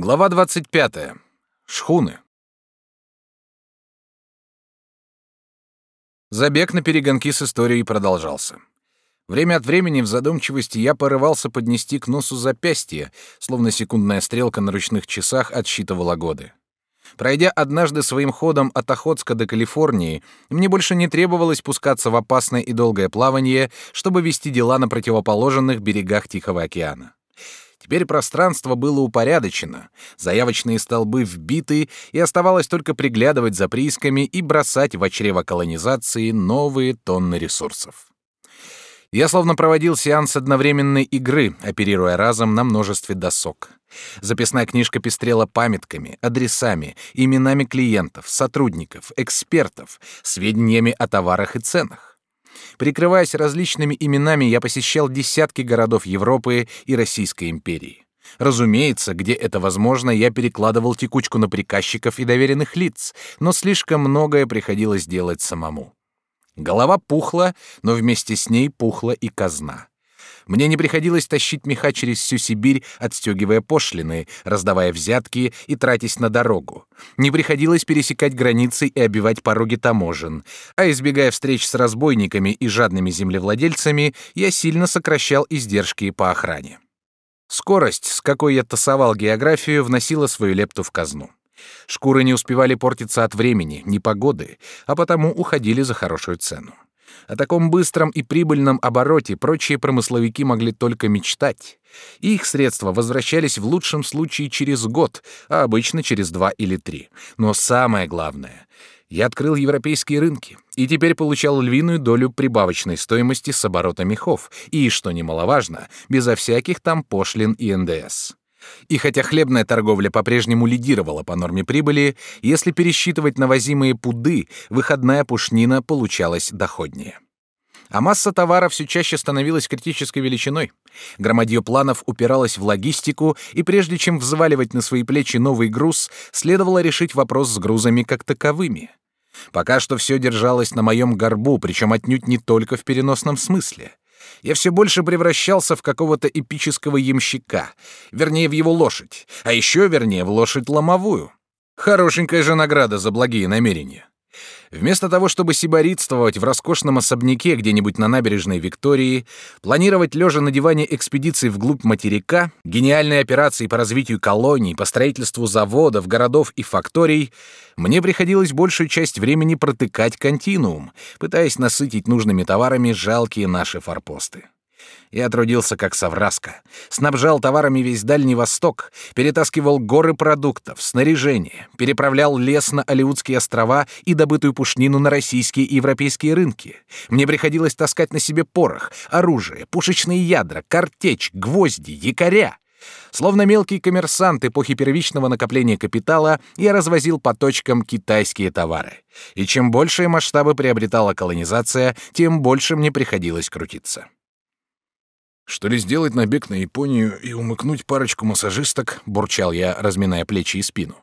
Глава 25. Шхуны. Забег на перегонки с историей продолжался. Время от времени в задумчивости я порывался поднести к носу запястье, словно секундная стрелка на ручных часах отсчитывала годы. Пройдя однажды своим ходом от Охотска до Калифорнии, мне больше не требовалось пускаться в опасное и долгое плавание, чтобы вести дела на противоположных берегах Тихого океана. Теперь пространство было упорядочено, заявочные столбы вбиты, и оставалось только приглядывать за приисками и бросать в чрево колонизации новые тонны ресурсов. Я словно проводил сеанс одновременной игры, оперируя разом на множестве досок. Записная книжка пестрела памятками, адресами, именами клиентов, сотрудников, экспертов, сведениями о товарах и ценах. Прикрываясь различными именами, я посещал десятки городов Европы и Российской империи. Разумеется, где это возможно, я перекладывал текучку на приказчиков и доверенных лиц, но слишком многое приходилось делать самому. Голова пухла, но вместе с ней пухла и казна. Мне не приходилось тащить меха через всю Сибирь, отстегивая пошлины, раздавая взятки и тратясь на дорогу. Не приходилось пересекать границы и обивать пороги таможен. А избегая встреч с разбойниками и жадными землевладельцами, я сильно сокращал издержки по охране. Скорость, с какой я тасовал географию, вносила свою лепту в казну. Шкуры не успевали портиться от времени, непогоды, а потому уходили за хорошую цену. О таком быстром и прибыльном обороте прочие промысловики могли только мечтать. Их средства возвращались в лучшем случае через год, а обычно через два или три. Но самое главное — я открыл европейские рынки и теперь получал львиную долю прибавочной стоимости с оборота мехов и, что немаловажно, безо всяких там пошлин и НДС. И хотя хлебная торговля по-прежнему лидировала по норме прибыли, если пересчитывать навозимые пуды, выходная пушнина получалась доходнее. А масса товара все чаще становилась критической величиной. Громадье планов упиралось в логистику, и прежде чем взваливать на свои плечи новый груз, следовало решить вопрос с грузами как таковыми. Пока что все держалось на моем горбу, причем отнюдь не только в переносном смысле я все больше превращался в какого-то эпического ямщика, вернее, в его лошадь, а еще вернее, в лошадь ломовую. Хорошенькая же награда за благие намерения. Вместо того, чтобы сиборитствовать в роскошном особняке где-нибудь на набережной Виктории, планировать лежа на диване экспедиции вглубь материка, гениальные операции по развитию колоний, по строительству заводов, городов и факторий, мне приходилось большую часть времени протыкать континуум, пытаясь насытить нужными товарами жалкие наши форпосты. Я трудился как совраска, снабжал товарами весь Дальний Восток, перетаскивал горы продуктов, снаряжение, переправлял лес на Алиутские острова и добытую пушнину на российские и европейские рынки. Мне приходилось таскать на себе порох, оружие, пушечные ядра, картечь, гвозди, якоря. Словно мелкий коммерсант эпохи первичного накопления капитала, я развозил по точкам китайские товары. И чем большие масштабы приобретала колонизация, тем больше мне приходилось крутиться. Что ли сделать набег на Японию и умыкнуть парочку массажисток, бурчал я, разминая плечи и спину.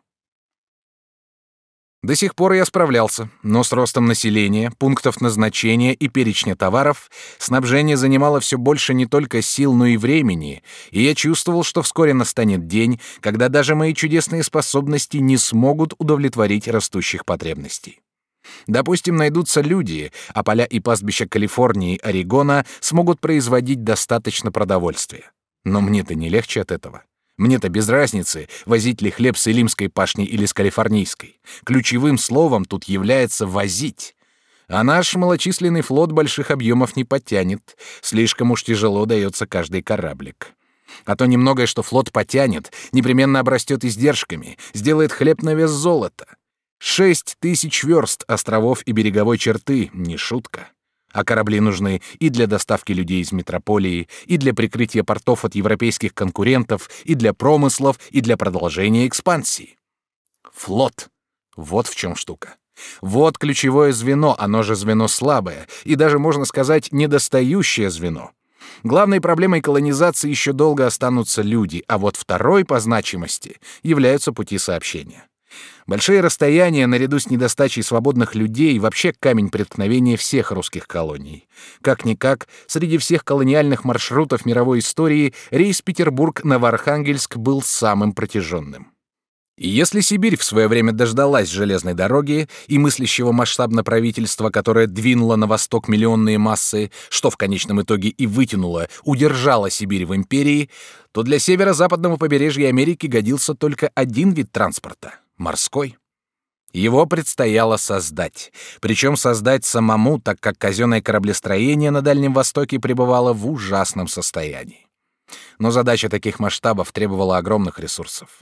До сих пор я справлялся, но с ростом населения, пунктов назначения и перечня товаров снабжение занимало все больше не только сил, но и времени, и я чувствовал, что вскоре настанет день, когда даже мои чудесные способности не смогут удовлетворить растущих потребностей. Допустим, найдутся люди, а поля и пастбища Калифорнии и Орегона смогут производить достаточно продовольствия. Но мне-то не легче от этого. Мне-то без разницы, возить ли хлеб с Илимской пашни или с Калифорнийской. Ключевым словом тут является «возить». А наш малочисленный флот больших объемов не потянет. Слишком уж тяжело дается каждый кораблик. А то немногое, что флот потянет, непременно обрастет издержками, сделает хлеб на вес золота. Шесть тысяч верст островов и береговой черты — не шутка. А корабли нужны и для доставки людей из метрополии, и для прикрытия портов от европейских конкурентов, и для промыслов, и для продолжения экспансии. Флот. Вот в чем штука. Вот ключевое звено, оно же звено слабое, и даже, можно сказать, недостающее звено. Главной проблемой колонизации еще долго останутся люди, а вот второй по значимости являются пути сообщения. Большие расстояния наряду с недостачей свободных людей вообще камень преткновения всех русских колоний. Как-никак, среди всех колониальных маршрутов мировой истории рейс Петербург-Новоархангельск был самым протяженным. И если Сибирь в свое время дождалась железной дороги и мыслящего масштабно правительства, которое двинуло на восток миллионные массы, что в конечном итоге и вытянуло, удержало Сибирь в империи, то для северо-западного побережья Америки годился только один вид транспорта — морской. Его предстояло создать, причем создать самому, так как казенное кораблестроение на Дальнем Востоке пребывало в ужасном состоянии. Но задача таких масштабов требовала огромных ресурсов.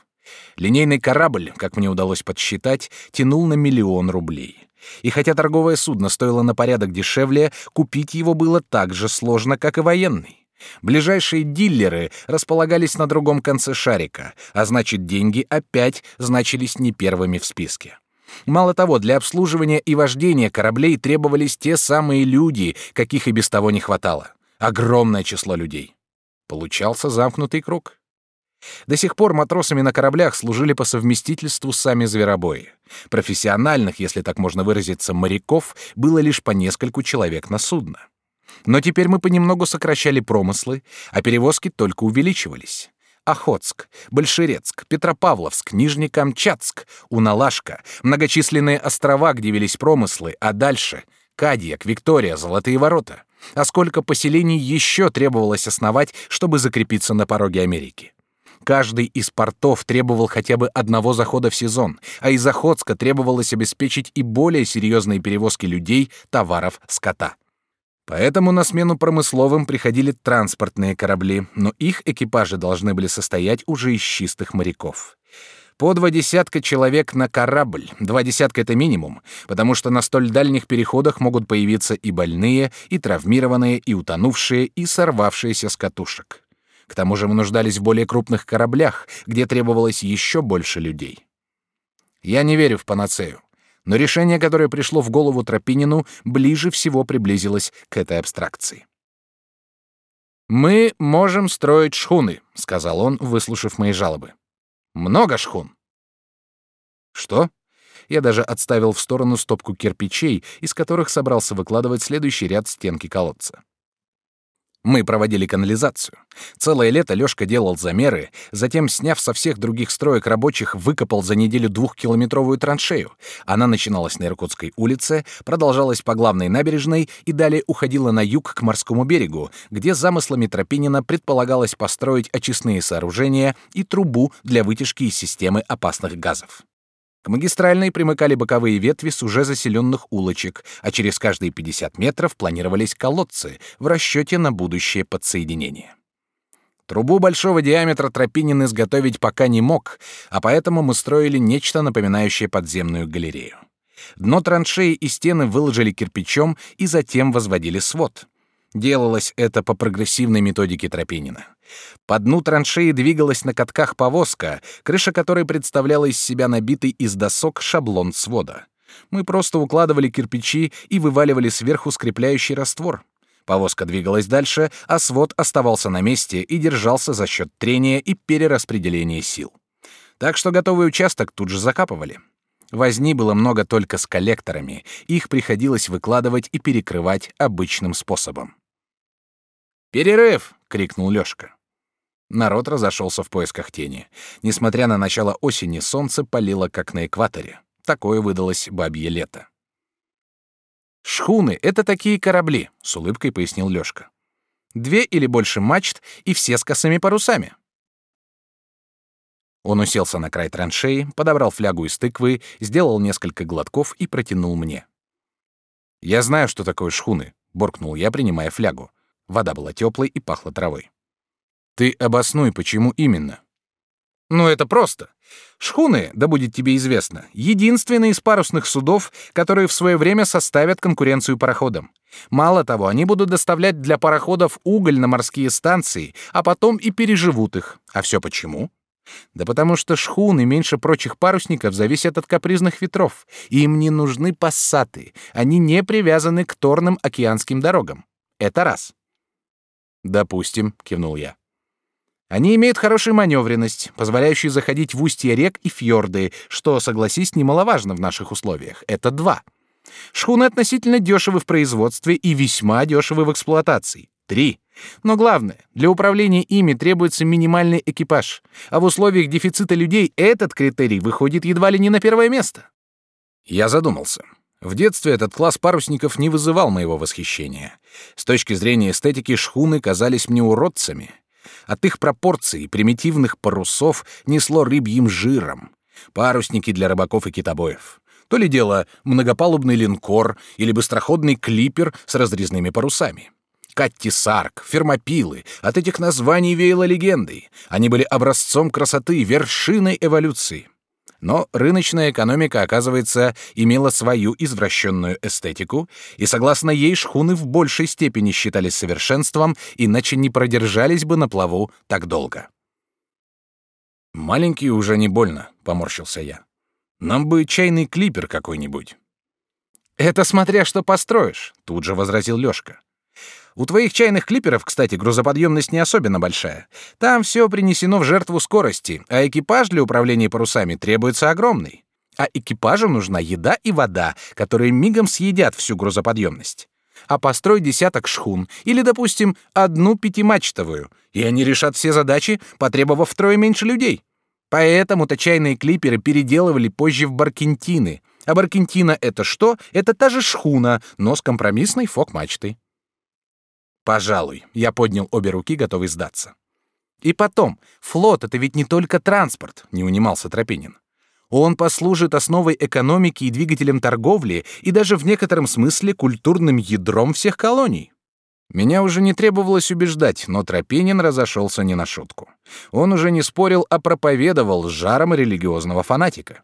Линейный корабль, как мне удалось подсчитать, тянул на миллион рублей. И хотя торговое судно стоило на порядок дешевле, купить его было так же сложно, как и военный. Ближайшие дилеры располагались на другом конце шарика, а значит, деньги опять значились не первыми в списке. Мало того, для обслуживания и вождения кораблей требовались те самые люди, каких и без того не хватало. Огромное число людей. Получался замкнутый круг. До сих пор матросами на кораблях служили по совместительству сами зверобои. Профессиональных, если так можно выразиться, моряков было лишь по нескольку человек на судно. Но теперь мы понемногу сокращали промыслы, а перевозки только увеличивались. Охотск, Большерецк, Петропавловск, Нижнекамчатск, Уналашка, многочисленные острова, где велись промыслы, а дальше — Кадьяк, Виктория, Золотые ворота. А сколько поселений еще требовалось основать, чтобы закрепиться на пороге Америки? Каждый из портов требовал хотя бы одного захода в сезон, а из Охотска требовалось обеспечить и более серьезные перевозки людей, товаров, скота. Поэтому на смену промысловым приходили транспортные корабли, но их экипажи должны были состоять уже из чистых моряков. По два десятка человек на корабль. Два десятка — это минимум, потому что на столь дальних переходах могут появиться и больные, и травмированные, и утонувшие, и сорвавшиеся с катушек. К тому же мы нуждались в более крупных кораблях, где требовалось еще больше людей. Я не верю в панацею, но решение, которое пришло в голову Тропинину, ближе всего приблизилось к этой абстракции. «Мы можем строить шхуны», — сказал он, выслушав мои жалобы. «Много шхун». «Что?» Я даже отставил в сторону стопку кирпичей, из которых собрался выкладывать следующий ряд стенки колодца. Мы проводили канализацию. Целое лето Лёшка делал замеры, затем, сняв со всех других строек рабочих, выкопал за неделю двухкилометровую траншею. Она начиналась на Иркутской улице, продолжалась по главной набережной и далее уходила на юг к морскому берегу, где замыслами Тропинина предполагалось построить очистные сооружения и трубу для вытяжки из системы опасных газов. К магистральной примыкали боковые ветви с уже заселенных улочек, а через каждые 50 метров планировались колодцы в расчете на будущее подсоединение. Трубу большого диаметра Тропинин изготовить пока не мог, а поэтому мы строили нечто напоминающее подземную галерею. Дно траншеи и стены выложили кирпичом и затем возводили свод. Делалось это по прогрессивной методике Тропинина. По дну траншеи двигалась на катках повозка, крыша которой представляла из себя набитый из досок шаблон свода. Мы просто укладывали кирпичи и вываливали сверху скрепляющий раствор. Повозка двигалась дальше, а свод оставался на месте и держался за счет трения и перераспределения сил. Так что готовый участок тут же закапывали. Возни было много только с коллекторами, их приходилось выкладывать и перекрывать обычным способом. «Перерыв!» — крикнул Лёшка. Народ разошелся в поисках тени. Несмотря на начало осени, солнце палило, как на экваторе. Такое выдалось бабье лето. «Шхуны — это такие корабли», — с улыбкой пояснил Лёшка. «Две или больше мачт и все с косыми парусами». Он уселся на край траншеи, подобрал флягу из тыквы, сделал несколько глотков и протянул мне. «Я знаю, что такое шхуны», — буркнул я, принимая флягу. Вода была теплой и пахла травой. Ты обоснуй, почему именно? Ну, это просто. Шхуны, да будет тебе известно, единственные из парусных судов, которые в свое время составят конкуренцию пароходам. Мало того, они будут доставлять для пароходов уголь на морские станции, а потом и переживут их. А все почему? Да потому что шхуны меньше прочих парусников зависят от капризных ветров, и им не нужны пассаты, они не привязаны к торным океанским дорогам. Это раз. Допустим, кивнул я. Они имеют хорошую маневренность, позволяющую заходить в устья рек и фьорды, что, согласись, немаловажно в наших условиях. Это два. Шхуны относительно дешевы в производстве и весьма дешевы в эксплуатации. Три. Но главное, для управления ими требуется минимальный экипаж, а в условиях дефицита людей этот критерий выходит едва ли не на первое место. Я задумался. В детстве этот класс парусников не вызывал моего восхищения. С точки зрения эстетики шхуны казались мне уродцами. От их пропорций примитивных парусов несло рыбьим жиром. Парусники для рыбаков и китобоев. То ли дело многопалубный линкор или быстроходный клипер с разрезными парусами. Катти Сарк, Фермопилы. От этих названий веяло легендой. Они были образцом красоты, вершиной эволюции. Но рыночная экономика, оказывается, имела свою извращенную эстетику, и согласно ей шхуны в большей степени считались совершенством, иначе не продержались бы на плаву так долго. «Маленький уже не больно», — поморщился я. «Нам бы чайный клипер какой-нибудь». «Это смотря что построишь», — тут же возразил Лёшка. У твоих чайных клиперов, кстати, грузоподъемность не особенно большая. Там все принесено в жертву скорости, а экипаж для управления парусами требуется огромный. А экипажу нужна еда и вода, которые мигом съедят всю грузоподъемность. А построй десяток шхун или, допустим, одну пятимачтовую, и они решат все задачи, потребовав втрое меньше людей. Поэтому-то чайные клиперы переделывали позже в баркентины. А баркентина — это что? Это та же шхуна, но с компромиссной фок-мачтой. Пожалуй, я поднял обе руки, готовый сдаться. И потом, флот — это ведь не только транспорт, не унимался Тропинин. Он послужит основой экономики и двигателем торговли, и даже в некотором смысле культурным ядром всех колоний. Меня уже не требовалось убеждать, но Тропинин разошелся не на шутку. Он уже не спорил, а проповедовал с жаром религиозного фанатика.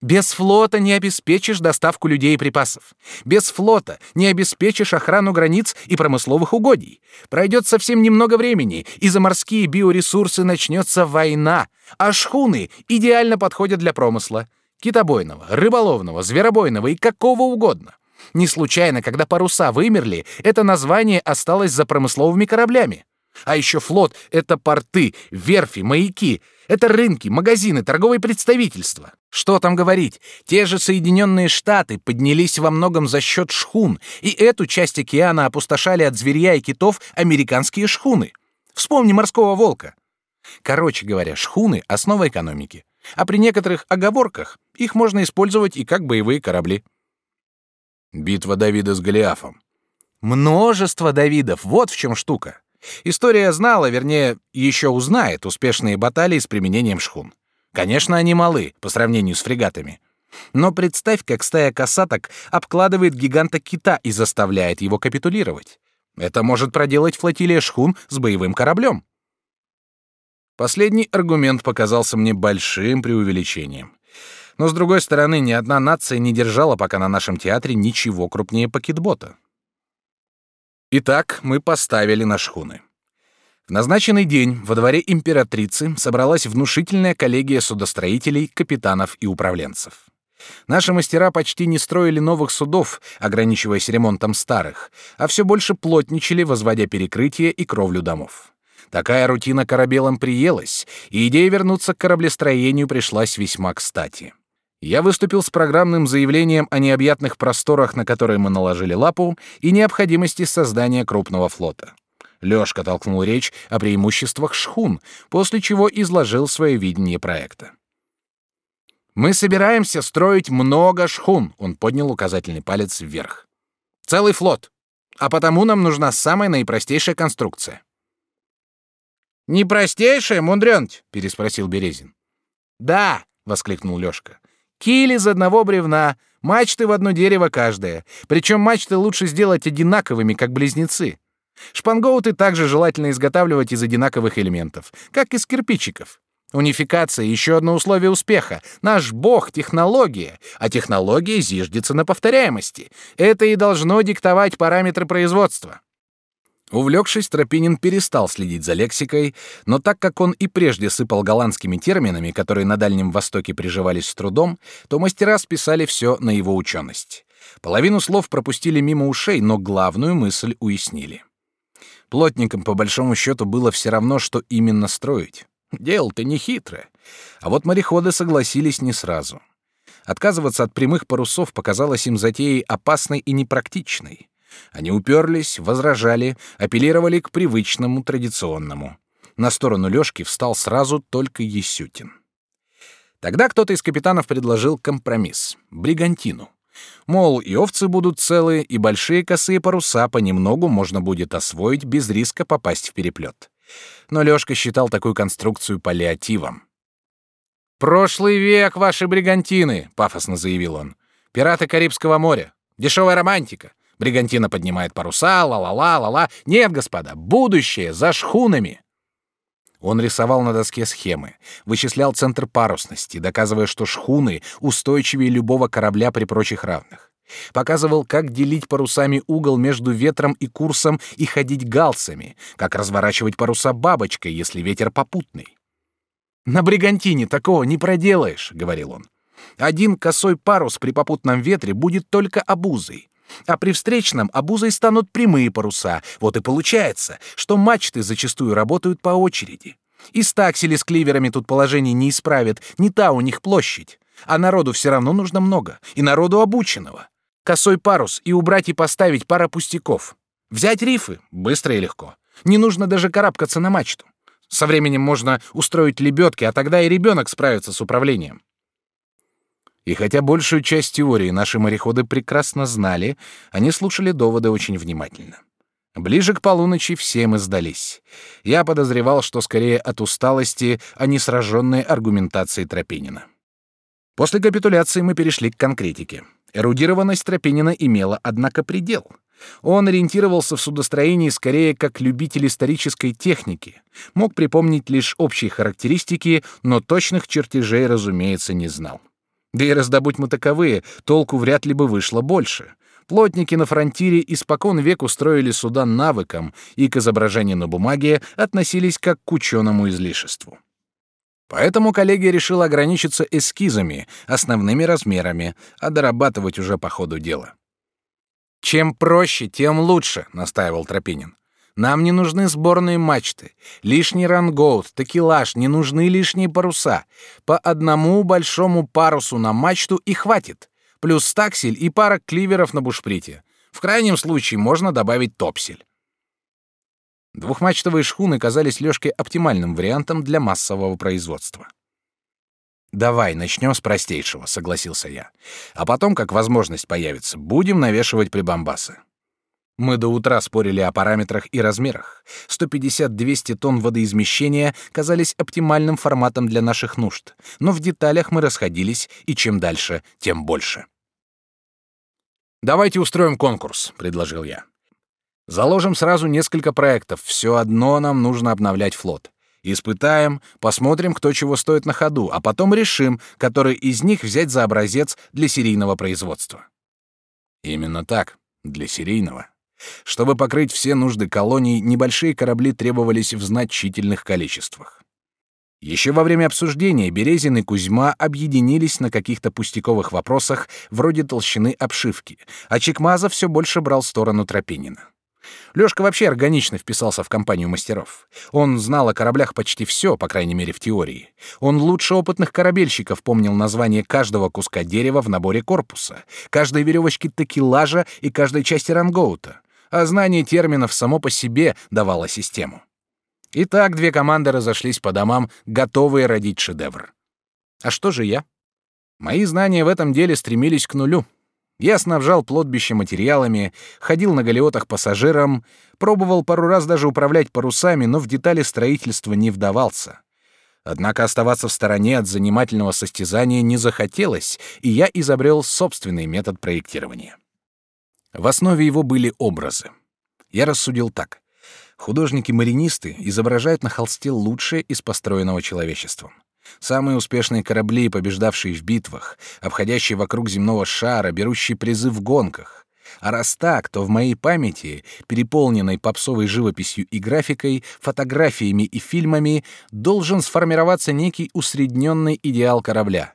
Без флота не обеспечишь доставку людей и припасов. Без флота не обеспечишь охрану границ и промысловых угодий. Пройдет совсем немного времени, и за морские биоресурсы начнется война, а шхуны идеально подходят для промысла. Китобойного, рыболовного, зверобойного и какого угодно. Не случайно, когда паруса вымерли, это название осталось за промысловыми кораблями. А еще флот — это порты, верфи, маяки — это рынки, магазины, торговые представительства. Что там говорить? Те же Соединенные Штаты поднялись во многом за счет шхун, и эту часть океана опустошали от зверья и китов американские шхуны. Вспомни морского волка. Короче говоря, шхуны — основа экономики. А при некоторых оговорках их можно использовать и как боевые корабли. Битва Давида с Голиафом. Множество Давидов, вот в чем штука. История знала, вернее, еще узнает успешные баталии с применением шхун. Конечно, они малы по сравнению с фрегатами. Но представь, как стая касаток обкладывает гиганта кита и заставляет его капитулировать. Это может проделать флотилия шхун с боевым кораблем. Последний аргумент показался мне большим преувеличением. Но с другой стороны, ни одна нация не держала пока на нашем театре ничего крупнее пакетбота. Итак, мы поставили на шхуны. В назначенный день во дворе императрицы собралась внушительная коллегия судостроителей, капитанов и управленцев. Наши мастера почти не строили новых судов, ограничиваясь ремонтом старых, а все больше плотничали, возводя перекрытия и кровлю домов. Такая рутина корабелам приелась, и идея вернуться к кораблестроению пришлась весьма кстати. Я выступил с программным заявлением о необъятных просторах, на которые мы наложили лапу, и необходимости создания крупного флота. Лёшка толкнул речь о преимуществах шхун, после чего изложил свое видение проекта. Мы собираемся строить много шхун, он поднял указательный палец вверх. Целый флот. А потому нам нужна самая наипростейшая конструкция. Не простейшая, мудрёнть? переспросил Березин. Да, воскликнул Лёшка. Киль из одного бревна, мачты в одно дерево каждая. Причем мачты лучше сделать одинаковыми, как близнецы. Шпангоуты также желательно изготавливать из одинаковых элементов, как из кирпичиков. Унификация — еще одно условие успеха. Наш бог — технология, а технология зиждется на повторяемости. Это и должно диктовать параметры производства. Увлекшись, Тропинин перестал следить за лексикой, но так как он и прежде сыпал голландскими терминами, которые на Дальнем Востоке приживались с трудом, то мастера списали все на его ученость. Половину слов пропустили мимо ушей, но главную мысль уяснили. Плотникам, по большому счету, было все равно, что именно строить. Дело-то не хитрое. А вот мореходы согласились не сразу. Отказываться от прямых парусов показалось им затеей опасной и непрактичной. Они уперлись, возражали, апеллировали к привычному, традиционному. На сторону Лёшки встал сразу только Есютин. Тогда кто-то из капитанов предложил компромисс — бригантину. Мол, и овцы будут целые, и большие косые паруса понемногу можно будет освоить без риска попасть в переплет. Но Лёшка считал такую конструкцию паллиативом. «Прошлый век, ваши бригантины!» — пафосно заявил он. «Пираты Карибского моря. Дешевая романтика. Бригантина поднимает паруса, ла-ла-ла, ла-ла. Нет, господа, будущее за шхунами!» Он рисовал на доске схемы, вычислял центр парусности, доказывая, что шхуны устойчивее любого корабля при прочих равных. Показывал, как делить парусами угол между ветром и курсом и ходить галсами, как разворачивать паруса бабочкой, если ветер попутный. «На бригантине такого не проделаешь», — говорил он. «Один косой парус при попутном ветре будет только обузой. А при встречном обузой станут прямые паруса. Вот и получается, что мачты зачастую работают по очереди. И стаксели с кливерами тут положение не исправят, не та у них площадь. А народу все равно нужно много, и народу обученного. Косой парус и убрать и поставить пара пустяков. Взять рифы быстро и легко. Не нужно даже карабкаться на мачту. Со временем можно устроить лебедки, а тогда и ребенок справится с управлением. И хотя большую часть теории наши мореходы прекрасно знали, они слушали доводы очень внимательно. Ближе к полуночи все мы сдались. Я подозревал, что скорее от усталости, а не сраженной аргументацией Тропинина. После капитуляции мы перешли к конкретике. Эрудированность Тропинина имела, однако, предел. Он ориентировался в судостроении скорее как любитель исторической техники, мог припомнить лишь общие характеристики, но точных чертежей, разумеется, не знал. Да и раздобудь мы таковые, толку вряд ли бы вышло больше. Плотники на фронтире испокон век устроили суда навыком и к изображению на бумаге относились как к ученому излишеству. Поэтому коллегия решила ограничиться эскизами, основными размерами, а дорабатывать уже по ходу дела. «Чем проще, тем лучше», — настаивал Тропинин. Нам не нужны сборные мачты, лишний рангоут, такелаж, не нужны лишние паруса. По одному большому парусу на мачту и хватит. Плюс стаксель и пара кливеров на бушприте. В крайнем случае можно добавить топсель. Двухмачтовые шхуны казались Лёшке оптимальным вариантом для массового производства. «Давай, начнем с простейшего», — согласился я. «А потом, как возможность появится, будем навешивать прибамбасы». Мы до утра спорили о параметрах и размерах. 150-200 тонн водоизмещения казались оптимальным форматом для наших нужд, но в деталях мы расходились, и чем дальше, тем больше. «Давайте устроим конкурс», — предложил я. «Заложим сразу несколько проектов, все одно нам нужно обновлять флот. Испытаем, посмотрим, кто чего стоит на ходу, а потом решим, который из них взять за образец для серийного производства». Именно так, для серийного. Чтобы покрыть все нужды колоний, небольшие корабли требовались в значительных количествах. Еще во время обсуждения Березин и Кузьма объединились на каких-то пустяковых вопросах вроде толщины обшивки, а Чекмазов все больше брал сторону Тропинина. Лёшка вообще органично вписался в компанию мастеров. Он знал о кораблях почти все, по крайней мере, в теории. Он лучше опытных корабельщиков помнил название каждого куска дерева в наборе корпуса, каждой веревочки такелажа и каждой части рангоута а знание терминов само по себе давало систему. Итак, две команды разошлись по домам, готовые родить шедевр. А что же я? Мои знания в этом деле стремились к нулю. Я снабжал плотбище материалами, ходил на галеотах пассажирам, пробовал пару раз даже управлять парусами, но в детали строительства не вдавался. Однако оставаться в стороне от занимательного состязания не захотелось, и я изобрел собственный метод проектирования. В основе его были образы. Я рассудил так. Художники-маринисты изображают на холсте лучшее из построенного человечеством. Самые успешные корабли, побеждавшие в битвах, обходящие вокруг земного шара, берущие призы в гонках. А раз так, то в моей памяти, переполненной попсовой живописью и графикой, фотографиями и фильмами, должен сформироваться некий усредненный идеал корабля.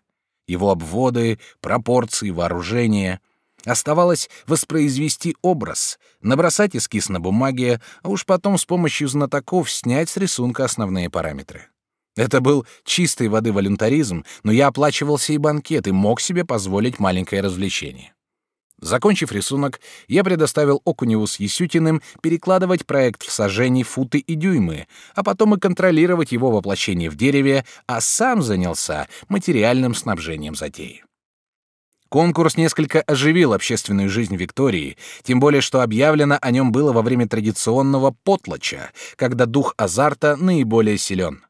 Его обводы, пропорции, вооружение — Оставалось воспроизвести образ, набросать эскиз на бумаге, а уж потом с помощью знатоков снять с рисунка основные параметры. Это был чистой воды волюнтаризм, но я оплачивался и банкет и мог себе позволить маленькое развлечение. Закончив рисунок, я предоставил Окуневу с Есютиным перекладывать проект в сажений, футы и дюймы, а потом и контролировать его воплощение в дереве, а сам занялся материальным снабжением затеи. Конкурс несколько оживил общественную жизнь Виктории, тем более что объявлено о нем было во время традиционного потлача, когда дух азарта наиболее силен.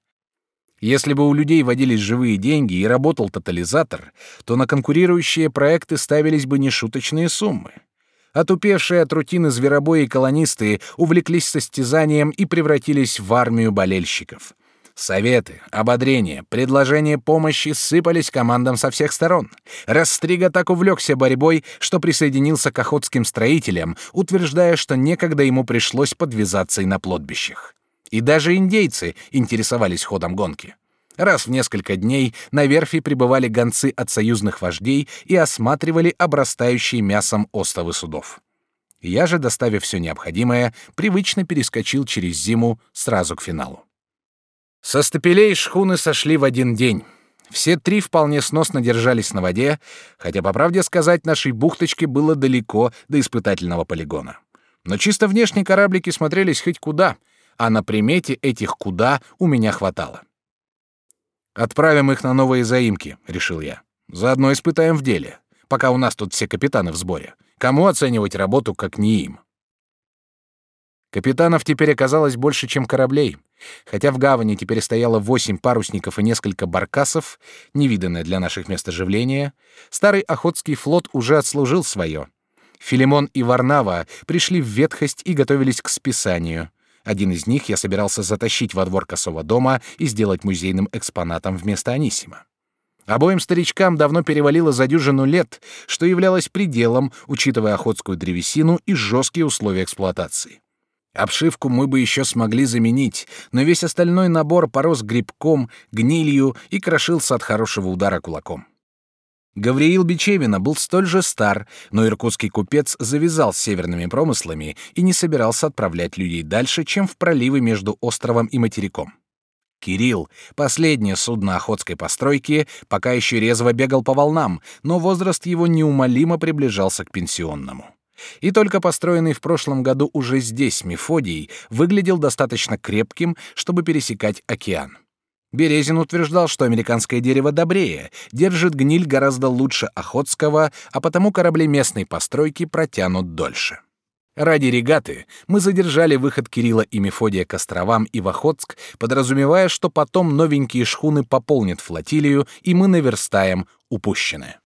Если бы у людей водились живые деньги и работал тотализатор, то на конкурирующие проекты ставились бы нешуточные суммы. Отупевшие от рутины зверобои колонисты увлеклись состязанием и превратились в армию болельщиков. Советы, ободрения, предложения помощи сыпались командам со всех сторон. Растрига так увлекся борьбой, что присоединился к охотским строителям, утверждая, что некогда ему пришлось подвязаться и на плотбищах. И даже индейцы интересовались ходом гонки. Раз в несколько дней на верфи прибывали гонцы от союзных вождей и осматривали обрастающие мясом остовы судов. Я же, доставив все необходимое, привычно перескочил через зиму сразу к финалу. Со стапелей шхуны сошли в один день. Все три вполне сносно держались на воде, хотя, по правде сказать, нашей бухточке было далеко до испытательного полигона. Но чисто внешне кораблики смотрелись хоть куда — а на примете этих куда у меня хватало. Отправим их на новые заимки, решил я. Заодно испытаем в деле, пока у нас тут все капитаны в сборе. Кому оценивать работу, как не им? Капитанов теперь оказалось больше, чем кораблей. Хотя в гавани теперь стояло восемь парусников и несколько баркасов, невиданное для наших мест оживления, старый охотский флот уже отслужил свое. Филимон и Варнава пришли в ветхость и готовились к списанию — один из них я собирался затащить во двор косого дома и сделать музейным экспонатом вместо Анисима. Обоим старичкам давно перевалило за дюжину лет, что являлось пределом, учитывая охотскую древесину и жесткие условия эксплуатации. Обшивку мы бы еще смогли заменить, но весь остальной набор порос грибком, гнилью и крошился от хорошего удара кулаком. Гавриил Бичевина был столь же стар, но иркутский купец завязал с северными промыслами и не собирался отправлять людей дальше, чем в проливы между островом и материком. Кирилл, последнее судно охотской постройки, пока еще резво бегал по волнам, но возраст его неумолимо приближался к пенсионному. И только построенный в прошлом году уже здесь Мефодий выглядел достаточно крепким, чтобы пересекать океан. Березин утверждал, что американское дерево добрее, держит гниль гораздо лучше охотского, а потому корабли местной постройки протянут дольше. Ради регаты мы задержали выход Кирилла и Мефодия к островам и в Охотск, подразумевая, что потом новенькие шхуны пополнят флотилию, и мы наверстаем упущенное.